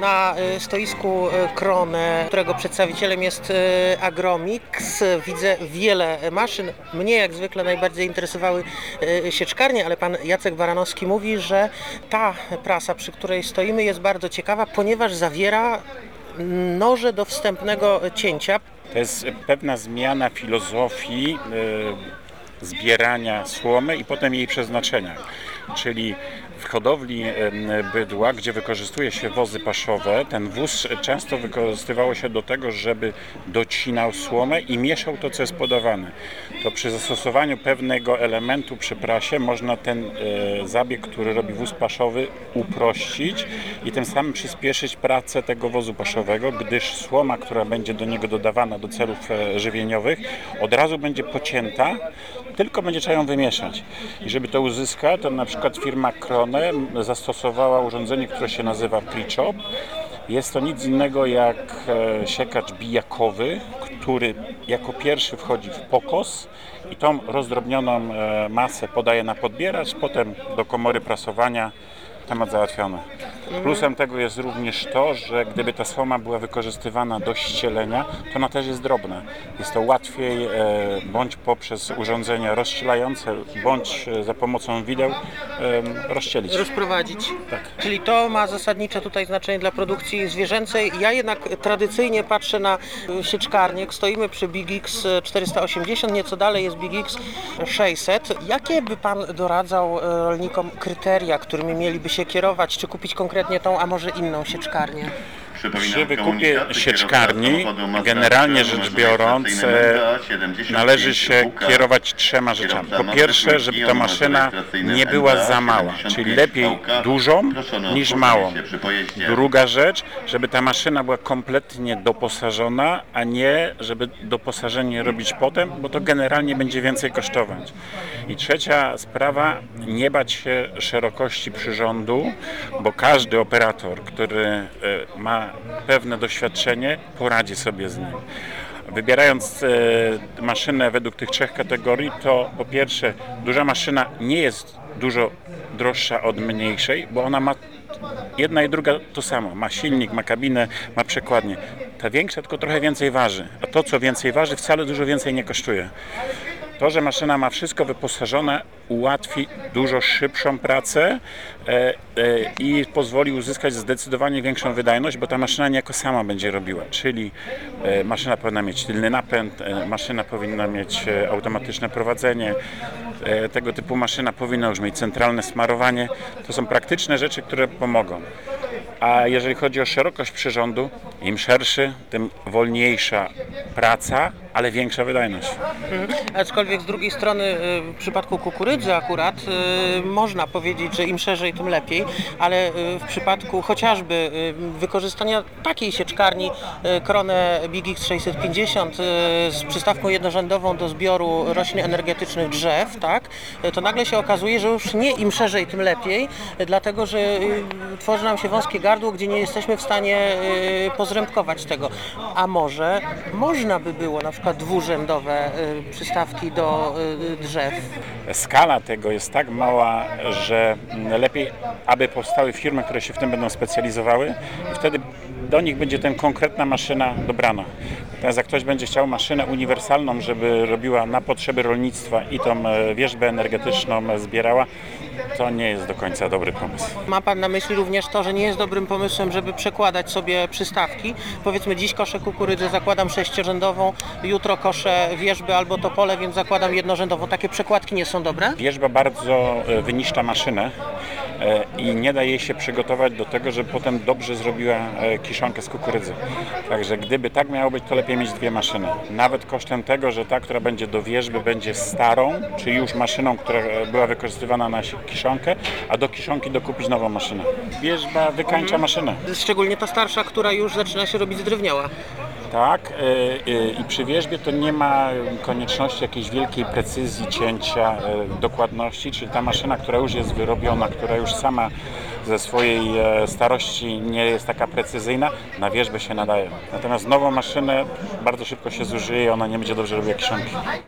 Na y, stoisku y, Krone, którego przedstawicielem jest y, Agromix, widzę wiele maszyn. Mnie jak zwykle najbardziej interesowały sieczkarnie, ale pan Jacek Baranowski mówi, że ta prasa, przy której stoimy jest bardzo ciekawa, ponieważ zawiera noże do wstępnego cięcia. To jest pewna zmiana filozofii zbierania słomy i potem jej przeznaczenia. Czyli w hodowli bydła, gdzie wykorzystuje się wozy paszowe, ten wóz często wykorzystywało się do tego, żeby docinał słomę i mieszał to, co jest podawane. To przy zastosowaniu pewnego elementu przy prasie można ten e, zabieg, który robi wóz paszowy, uprościć i tym samym przyspieszyć pracę tego wozu paszowego, gdyż słoma, która będzie do niego dodawana do celów e, żywieniowych, od razu będzie pocięta, tylko będzie trzeba ją wymieszać. I żeby to uzyskać, to na przykład firma Krone zastosowała urządzenie, które się nazywa pre-chop. Jest to nic innego jak e, siekacz bijakowy, który jako pierwszy wchodzi w pokos i tą rozdrobnioną e, masę podaje na podbieracz, potem do komory prasowania temat załatwiony. Plusem tego jest również to, że gdyby ta słoma była wykorzystywana do ścielenia, to ona też jest drobna. Jest to łatwiej e, bądź poprzez urządzenia rozścielające, bądź e, za pomocą wideł e, rozścielić. rozprowadzić. Tak. Czyli to ma zasadnicze tutaj znaczenie dla produkcji zwierzęcej. Ja jednak tradycyjnie patrzę na sieczkarnię. Stoimy przy Big X 480, nieco dalej jest Big X 600. Jakie by Pan doradzał rolnikom kryteria, którymi mieliby się kierować? Czy kupić konkretnie tą, a może inną sieczkarnię? Przy wykupie sieczkarni, generalnie rzecz biorąc, e, należy się kierować trzema rzeczami. Po pierwsze, żeby ta maszyna nie była za mała, czyli lepiej dużą niż małą. Druga rzecz, żeby ta maszyna była kompletnie doposażona, a nie żeby doposażenie robić potem, bo to generalnie będzie więcej kosztować. I trzecia sprawa, nie bać się szerokości przyrządu, bo każdy operator, który e, ma pewne doświadczenie, poradzi sobie z nim. Wybierając e, maszynę według tych trzech kategorii, to po pierwsze, duża maszyna nie jest dużo droższa od mniejszej, bo ona ma jedna i druga to samo. Ma silnik, ma kabinę, ma przekładnię. Ta większa tylko trochę więcej waży, a to, co więcej waży, wcale dużo więcej nie kosztuje. To, że maszyna ma wszystko wyposażone, ułatwi dużo szybszą pracę e, e, i pozwoli uzyskać zdecydowanie większą wydajność, bo ta maszyna niejako sama będzie robiła. Czyli e, maszyna powinna mieć tylny napęd, maszyna powinna mieć automatyczne prowadzenie, tego typu maszyna powinna już mieć centralne smarowanie. To są praktyczne rzeczy, które pomogą. A jeżeli chodzi o szerokość przyrządu, im szerszy, tym wolniejsza praca, ale większa wydajność. Aczkolwiek z drugiej strony y, w przypadku kukurydzy akurat y, można powiedzieć, że im szerzej tym lepiej, ale y, w przypadku chociażby wykorzystania takiej sieczkarni Krone Big X 650 y, z przystawką jednorzędową do zbioru roślin energetycznych drzew, tak, to nagle się okazuje, że już nie im szerzej tym lepiej, dlatego że tworzy nam się wąskie gardło, gdzie nie jesteśmy w stanie pozrębkować tego. A może można by było na przykład dwurzędowe y, przystawki do y, drzew. skala tego jest tak mała, że lepiej, aby powstały firmy, które się w tym będą specjalizowały i wtedy do nich będzie ten konkretna maszyna dobrana. Natomiast jak ktoś będzie chciał maszynę uniwersalną, żeby robiła na potrzeby rolnictwa i tą e, wierzbę energetyczną zbierała, to nie jest do końca dobry pomysł. Ma Pan na myśli również to, że nie jest dobrym pomysłem, żeby przekładać sobie przystawki. Powiedzmy dziś koszę kukurydzę, zakładam sześciorzędową, jutro koszę wierzby albo topole, więc zakładam jednorzędową. Takie przekładki nie są dobre? Wierzba bardzo e, wyniszcza maszynę i nie da jej się przygotować do tego, żeby potem dobrze zrobiła e, kiszonkę z kukurydzy. Także gdyby tak miało być, to lepiej mieć dwie maszyny. Nawet kosztem tego, że ta, która będzie do wierzby, będzie starą, czyli już maszyną, która e, była wykorzystywana na kiszonkę, a do kiszonki dokupić nową maszynę. Wierzba wykańcza maszynę. Szczególnie ta starsza, która już zaczyna się robić zdrewniała. Tak, y, y, i przy wierzbie to nie ma konieczności jakiejś wielkiej precyzji cięcia, y, dokładności, czyli ta maszyna, która już jest wyrobiona, która już sama ze swojej e, starości nie jest taka precyzyjna, na wierzbę się nadaje. Natomiast nową maszynę bardzo szybko się zużyje i ona nie będzie dobrze robiła kiszonki.